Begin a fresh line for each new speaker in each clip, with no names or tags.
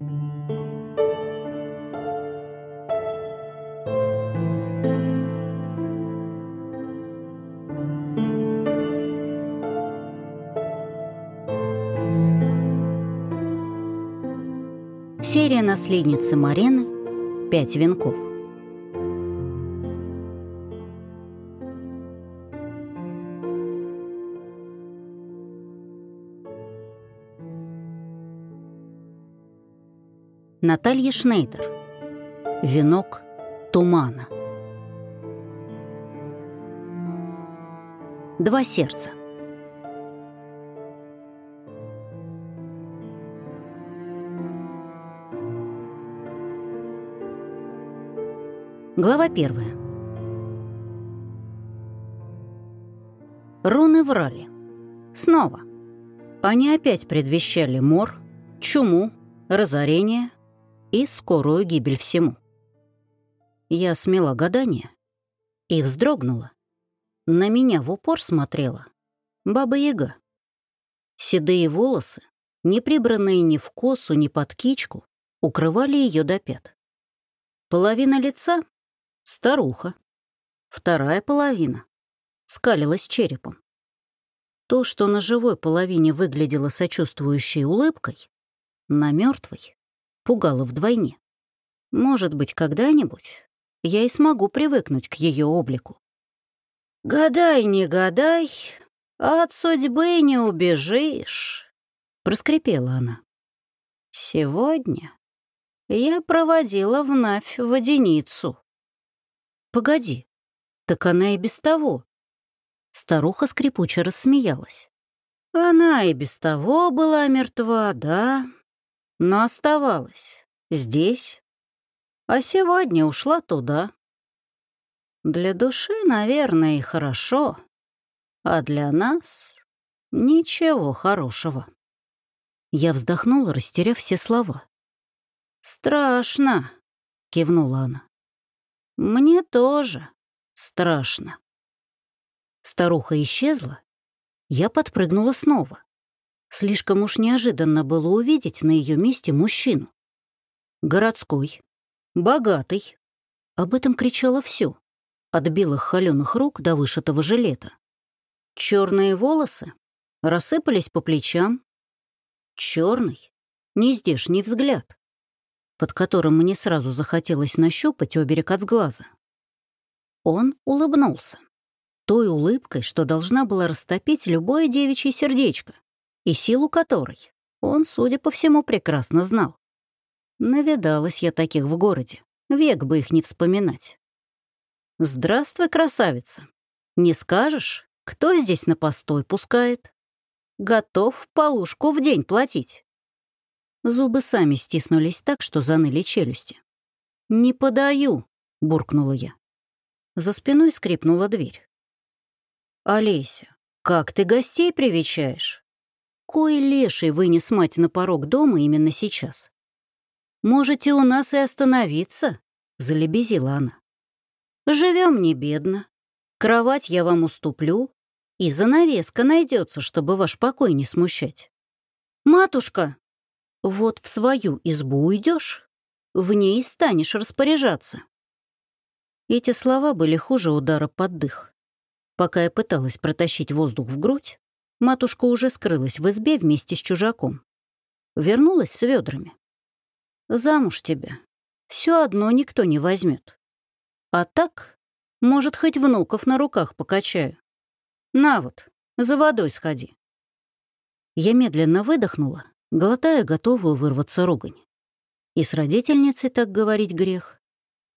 Серия наследницы Марены «Пять венков». Наталья Шнейдер. Венок тумана. Два сердца. Глава первая. Руны врали. Снова. Они опять предвещали мор, чуму, разорение и скорую гибель всему. Я смела гадание и вздрогнула. На меня в упор смотрела Баба-Яга. Седые волосы, не прибранные ни в косу, ни под кичку, укрывали ее до пят. Половина лица — старуха. Вторая половина — скалилась черепом. То, что на живой половине выглядело сочувствующей улыбкой, на мертвой пугало вдвойне. Может быть, когда-нибудь я и смогу привыкнуть к ее облику. «Гадай, не гадай, от судьбы не убежишь», — проскрипела она. «Сегодня я проводила в Навь водяницу». «Погоди, так она и без того». Старуха скрипуче рассмеялась. «Она и без того была мертва, да, но оставалась здесь, а сегодня ушла туда. Для души, наверное, и хорошо, а для нас ничего хорошего. Я вздохнула, растеряв все слова. «Страшно», — кивнула она. «Мне тоже страшно». Старуха исчезла, я подпрыгнула снова. Слишком уж неожиданно было увидеть на ее месте мужчину. Городской, богатый. Об этом кричало все, от белых холеных рук до вышитого жилета. Черные волосы рассыпались по плечам. Черный, нездешний взгляд, под которым мне сразу захотелось нащупать оберег от сглаза. Он улыбнулся. Той улыбкой, что должна была растопить любое девичье сердечко и силу которой он, судя по всему, прекрасно знал. Навидалась я таких в городе, век бы их не вспоминать. «Здравствуй, красавица! Не скажешь, кто здесь на постой пускает? Готов полушку в день платить?» Зубы сами стиснулись так, что заныли челюсти. «Не подаю», — буркнула я. За спиной скрипнула дверь. «Олеся, как ты гостей привечаешь?» Кой леший вынес мать на порог дома именно сейчас? «Можете у нас и остановиться», — залебезила она. Живем не бедно. Кровать я вам уступлю, и занавеска найдется, чтобы ваш покой не смущать. Матушка, вот в свою избу уйдешь, в ней станешь распоряжаться. Эти слова были хуже удара под дых. Пока я пыталась протащить воздух в грудь, Матушка уже скрылась в избе вместе с чужаком. Вернулась с ведрами. Замуж тебя. Все одно никто не возьмет. А так, может, хоть внуков на руках покачаю. На вот, за водой сходи. Я медленно выдохнула, глотая готовую вырваться ругань. И с родительницей так говорить грех.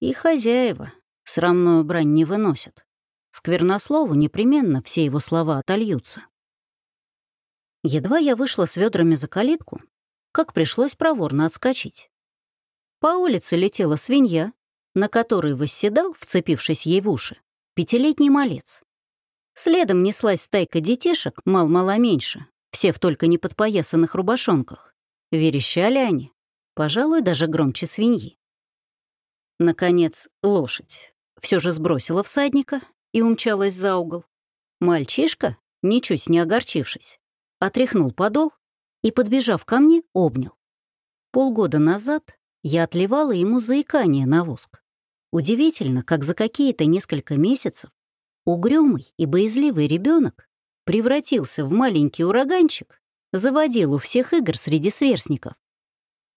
И хозяева срамную брань не выносят. Сквернослову непременно все его слова отольются. Едва я вышла с ведрами за калитку, как пришлось проворно отскочить. По улице летела свинья, на которой восседал, вцепившись ей в уши, пятилетний малец. Следом неслась стайка детишек, мал-мало меньше, все в только не подпоясанных рубашонках. Верещали они, пожалуй, даже громче свиньи. Наконец, лошадь все же сбросила всадника и умчалась за угол. Мальчишка, ничуть не огорчившись, отряхнул подол и, подбежав ко мне, обнял. Полгода назад я отливала ему заикание на воск. Удивительно, как за какие-то несколько месяцев угрюмый и боязливый ребенок превратился в маленький ураганчик, заводил у всех игр среди сверстников.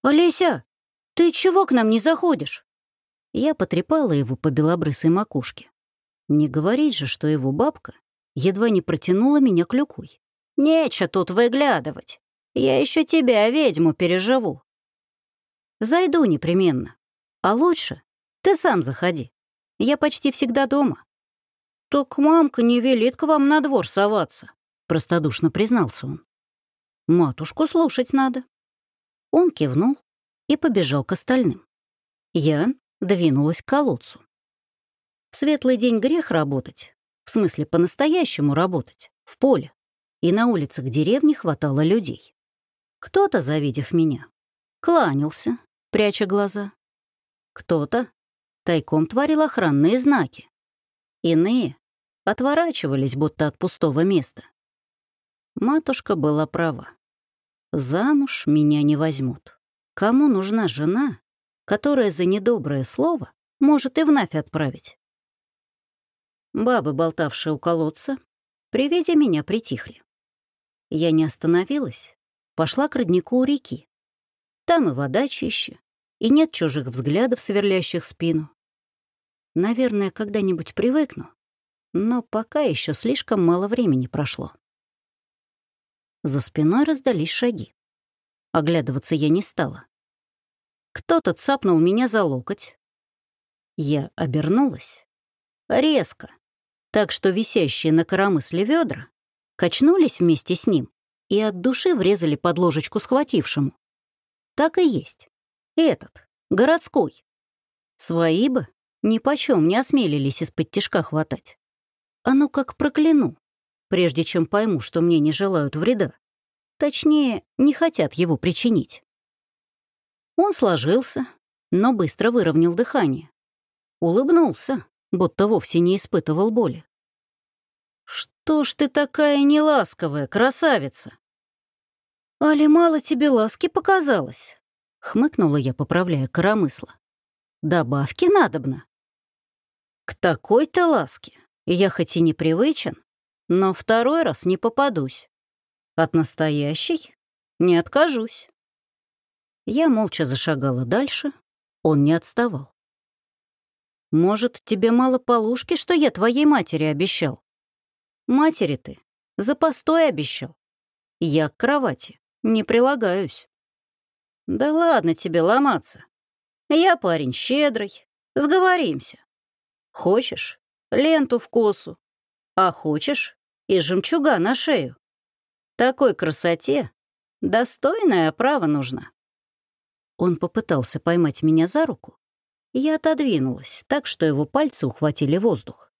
«Олеся, ты чего к нам не заходишь?» Я потрепала его по белобрысой макушке. Не говорить же, что его бабка едва не протянула меня клюкой. «Нечего тут выглядывать. Я еще тебя, ведьму, переживу». «Зайду непременно. А лучше ты сам заходи. Я почти всегда дома». «Так мамка не велит к вам на двор соваться», — простодушно признался он. «Матушку слушать надо». Он кивнул и побежал к остальным. Я двинулась к колодцу. В светлый день грех работать, в смысле по-настоящему работать, в поле. И на улицах деревни хватало людей. Кто-то, завидев меня, кланялся, пряча глаза. Кто-то тайком творил охранные знаки. Иные отворачивались, будто от пустого места. Матушка была права. Замуж меня не возьмут. Кому нужна жена, которая за недоброе слово может и вновь отправить? Бабы, болтавшие у колодца, при виде меня притихли. Я не остановилась, пошла к роднику у реки. Там и вода чище, и нет чужих взглядов, сверлящих спину. Наверное, когда-нибудь привыкну, но пока еще слишком мало времени прошло. За спиной раздались шаги. Оглядываться я не стала. Кто-то цапнул меня за локоть. Я обернулась. Резко, так что висящие на коромысле ведра качнулись вместе с ним и от души врезали под ложечку схватившему. Так и есть. Этот, городской. Свои бы нипочем не осмелились из-под тишка хватать. А ну как прокляну, прежде чем пойму, что мне не желают вреда. Точнее, не хотят его причинить. Он сложился, но быстро выровнял дыхание. Улыбнулся, будто вовсе не испытывал боли. «Что ж ты такая неласковая, красавица?» «Али мало тебе ласки показалось?» — хмыкнула я, поправляя коромысло. «Добавки надобно». «К такой-то ласке я хоть и не привычен, но второй раз не попадусь. От настоящей не откажусь». Я молча зашагала дальше, он не отставал. «Может, тебе мало полушки, что я твоей матери обещал?» Матери ты за постой обещал. Я к кровати не прилагаюсь. Да ладно тебе ломаться. Я парень щедрый, сговоримся. Хочешь — ленту в косу, а хочешь — и жемчуга на шею. Такой красоте достойное право нужно. Он попытался поймать меня за руку, я отодвинулась так, что его пальцы ухватили воздух.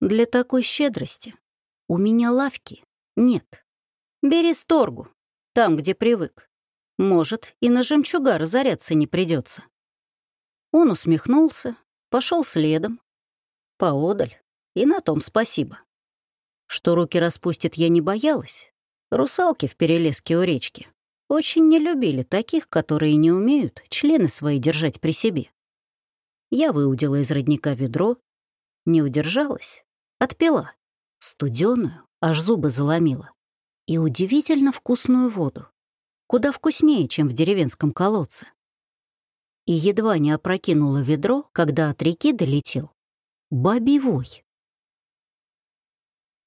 Для такой щедрости у меня лавки нет. Бери сторгу, там, где привык. Может, и на жемчуга разоряться не придется. Он усмехнулся, пошел следом. Поодаль, и на том спасибо. Что руки распустит, я не боялась. Русалки в перелеске у речки очень не любили таких, которые не умеют члены свои держать при себе. Я выудила из родника ведро, не удержалась, отпила студеную, аж зубы заломила, и удивительно вкусную воду, куда вкуснее, чем в деревенском колодце. И едва не опрокинула ведро, когда от реки долетел бабий вой.